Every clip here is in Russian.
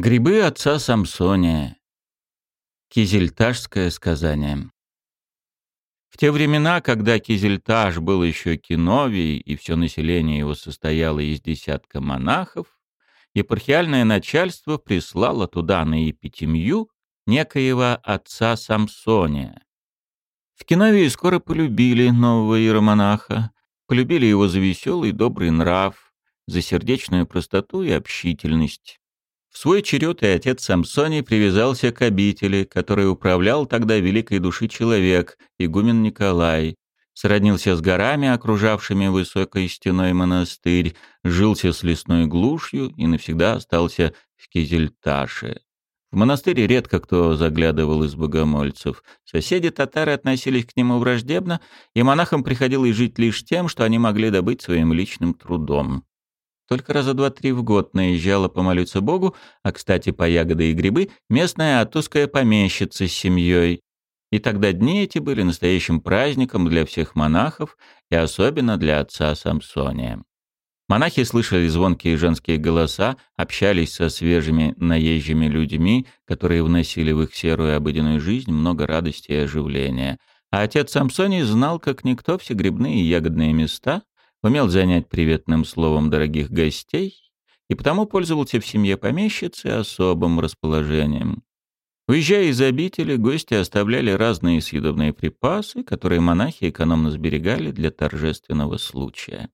Грибы отца Самсония. Кизельташское сказание. В те времена, когда Кизельташ был еще киновий, и все население его состояло из десятка монахов, епархиальное начальство прислало туда на епитемью некоего отца Самсония. В Киновии скоро полюбили нового иеромонаха, полюбили его за веселый добрый нрав, за сердечную простоту и общительность. Свой черед и отец Самсоний привязался к обители, которой управлял тогда великой души человек, игумен Николай. Сроднился с горами, окружавшими высокой стеной монастырь, жился с лесной глушью и навсегда остался в Кизельташе. В монастыре редко кто заглядывал из богомольцев. Соседи-татары относились к нему враждебно, и монахам приходилось жить лишь тем, что они могли добыть своим личным трудом. Только раза два-три в год наезжала помолиться Богу, а, кстати, по ягоды и грибы, местная атузская помещица с семьей. И тогда дни эти были настоящим праздником для всех монахов и особенно для отца Самсония. Монахи слышали звонкие женские голоса, общались со свежими наезжими людьми, которые вносили в их серую обыденную жизнь много радости и оживления. А отец Самсоний знал, как никто, все грибные и ягодные места, умел занять приветным словом дорогих гостей и потому пользовался в семье помещицы особым расположением. Уезжая из обители, гости оставляли разные съедобные припасы, которые монахи экономно сберегали для торжественного случая.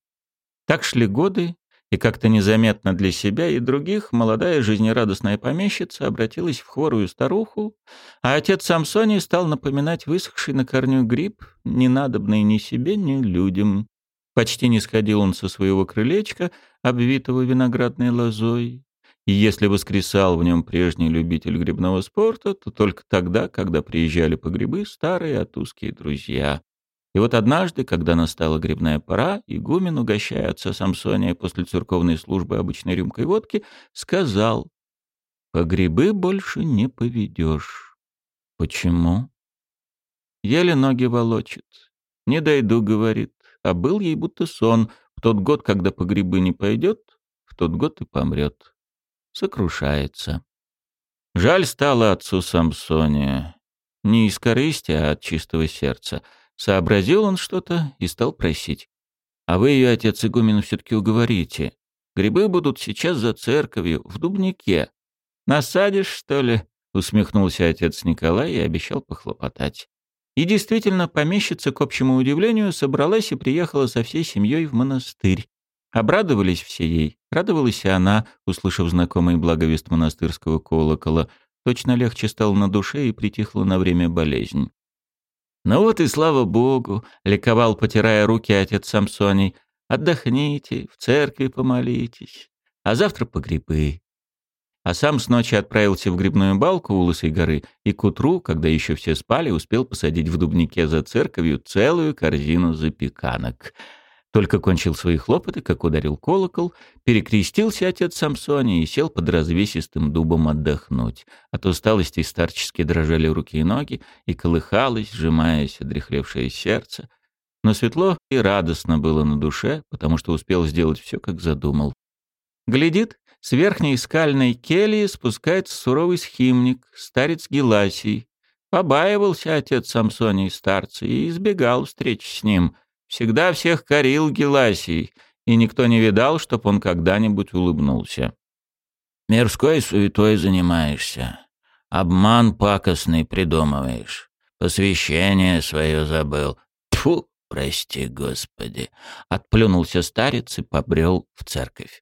Так шли годы, и как-то незаметно для себя и других молодая жизнерадостная помещица обратилась в хворую старуху, а отец Самсоний стал напоминать высохший на корню гриб, ненадобный ни себе, ни людям. Почти не сходил он со своего крылечка, обвитого виноградной лозой. И если воскресал в нем прежний любитель грибного спорта, то только тогда, когда приезжали по грибы старые атузские друзья. И вот однажды, когда настала грибная пора, игумен, угощая отца Самсония после церковной службы обычной рюмкой водки, сказал, «По грибы больше не поведешь». «Почему?» Еле ноги волочит. «Не дойду», — говорит а был ей будто сон. В тот год, когда по грибы не пойдет, в тот год и помрет. Сокрушается. Жаль стало отцу Самсония. Не из корысти, а от чистого сердца. Сообразил он что-то и стал просить. «А вы ее, отец игумен, все-таки уговорите. Грибы будут сейчас за церковью, в Дубнике. Насадишь, что ли?» — усмехнулся отец Николай и обещал похлопотать. И действительно, помещица, к общему удивлению, собралась и приехала со всей семьей в монастырь. Обрадовались все ей. Радовалась и она, услышав знакомый благовест монастырского колокола. Точно легче стало на душе и притихла на время болезнь. «Ну вот и слава Богу!» — ликовал, потирая руки отец Самсоний. «Отдохните, в церкви помолитесь, а завтра по грибы а сам с ночи отправился в грибную балку у Лысой горы и к утру, когда еще все спали, успел посадить в дубнике за церковью целую корзину запеканок. Только кончил свои хлопоты, как ударил колокол, перекрестился отец Самсони и сел под развесистым дубом отдохнуть. От усталости старчески дрожали руки и ноги, и колыхалось, сжимаясь одрехлевшее сердце. Но светло и радостно было на душе, потому что успел сделать все, как задумал. Глядит, с верхней скальной кельи спускается суровый схимник, старец Геласий. Побаивался отец Самсоний старца и избегал встреч с ним. Всегда всех корил Геласий, и никто не видал, чтоб он когда-нибудь улыбнулся. «Мирской суетой занимаешься, обман пакостный придумываешь, посвящение свое забыл. Тьфу, прости, Господи!» Отплюнулся старец и побрел в церковь.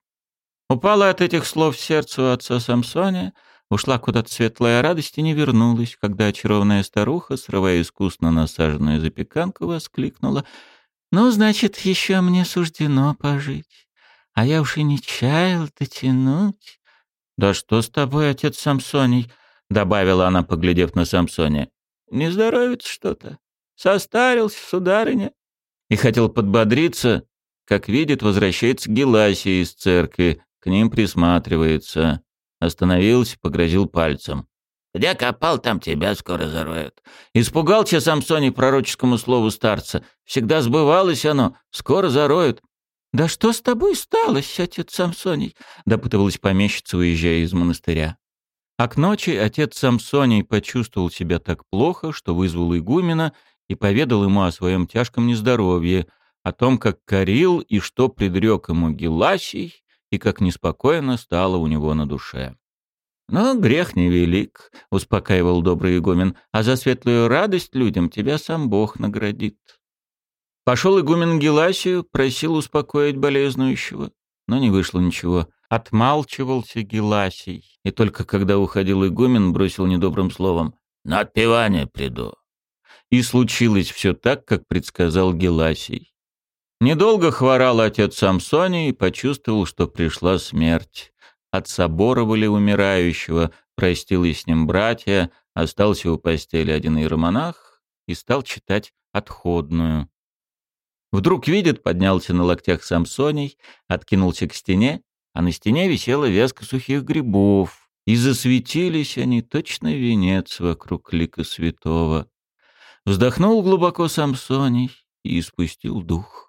Упала от этих слов сердце у отца Самсония, ушла куда-то светлая радость и не вернулась, когда очарованная старуха, срывая искусно насаженную запеканку, воскликнула. «Ну, значит, еще мне суждено пожить, а я уж и не чаял дотянуть». «Да что с тобой, отец Самсоний?» — добавила она, поглядев на Самсония. «Не здоровится что-то. Состарился, сударыня». И хотел подбодриться, как видит, возвращается Геласия из церкви, к ним присматривается. Остановился, погрозил пальцем. «Где копал, там тебя скоро зароют». Испугался Самсоний пророческому слову старца. Всегда сбывалось оно, скоро зароют. «Да что с тобой сталось, отец Самсоний?» — допытывалась помещица, уезжая из монастыря. А к ночи отец Самсоний почувствовал себя так плохо, что вызвал игумена и поведал ему о своем тяжком нездоровье, о том, как корил и что предрек ему Геласий, и как неспокойно стало у него на душе. «Но грех невелик», — успокаивал добрый игумен, «а за светлую радость людям тебя сам Бог наградит». Пошел игумен Геласию, просил успокоить болезнующего, но не вышло ничего. Отмалчивался Геласий, и только когда уходил игумен, бросил недобрым словом «На отпевание приду». И случилось все так, как предсказал Геласий. Недолго хворал отец Самсоний и почувствовал, что пришла смерть. Отсоборовали умирающего, простились с ним братья, остался у постели один иеромонах и стал читать отходную. Вдруг видит, поднялся на локтях Самсоний, откинулся к стене а на стене висела вязка сухих грибов, и засветились они точно венец вокруг лика святого. Вздохнул глубоко Самсоний и испустил дух.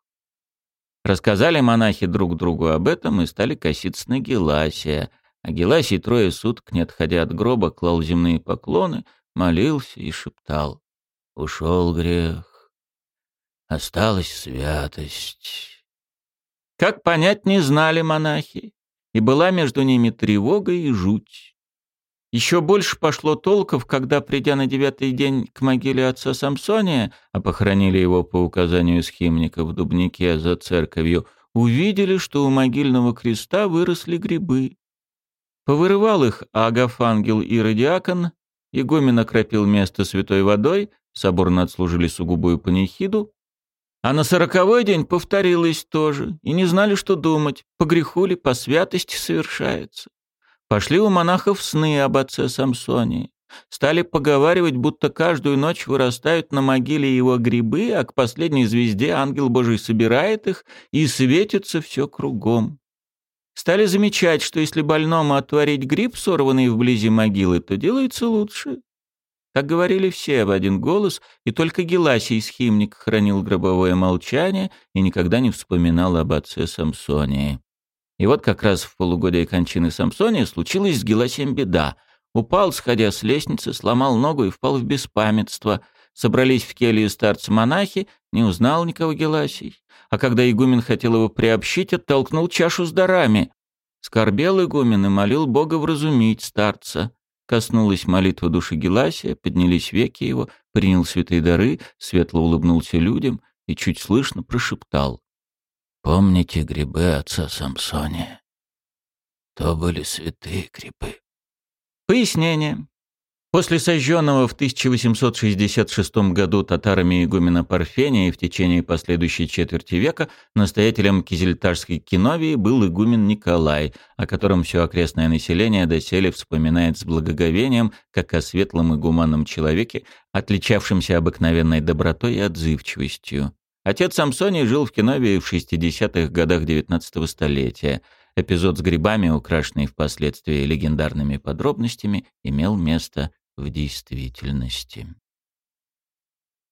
Рассказали монахи друг другу об этом и стали коситься на Геласия. А Геласий трое суток, не отходя от гроба, клал земные поклоны, молился и шептал. «Ушел грех, осталась святость». Как понять не знали монахи, и была между ними тревога и жуть. Еще больше пошло толков, когда, придя на девятый день к могиле отца Самсония, а похоронили его по указанию схимника в Дубнике за церковью, увидели, что у могильного креста выросли грибы. Повырывал их Агафангел и Радиакон, игумен окропил место святой водой, соборно отслужили сугубую панихиду, а на сороковой день повторилось тоже, и не знали, что думать, по греху ли, по святости совершается. Пошли у монахов сны об отце Самсоне. Стали поговаривать, будто каждую ночь вырастают на могиле его грибы, а к последней звезде ангел Божий собирает их, и светится все кругом. Стали замечать, что если больному отварить гриб, сорванный вблизи могилы, то делается лучше. Так говорили все в один голос, и только Геласий схимник хранил гробовое молчание и никогда не вспоминал об отце Самсонии. И вот как раз в полугодие кончины Самсония случилась с Геласием беда. Упал, сходя с лестницы, сломал ногу и впал в беспамятство. Собрались в келью старцы-монахи, не узнал никого Геласий. А когда игумен хотел его приобщить, оттолкнул чашу с дарами. Скорбел игумен и молил Бога вразумить старца. Коснулась молитва души Геласия, поднялись веки его, принял святые дары, светло улыбнулся людям и чуть слышно прошептал. «Помните грибы отца Самсония? То были святые грибы». Пояснение. После сожженного в 1866 году татарами игумена Парфения и в течение последующей четверти века настоятелем Кизельташской киновии был игумен Николай, о котором все окрестное население доселе вспоминает с благоговением, как о светлом и гуманном человеке, отличавшемся обыкновенной добротой и отзывчивостью. Отец Самсоний жил в Киновии в 60-х годах XIX столетия. Эпизод с грибами, украшенный впоследствии легендарными подробностями, имел место в действительности.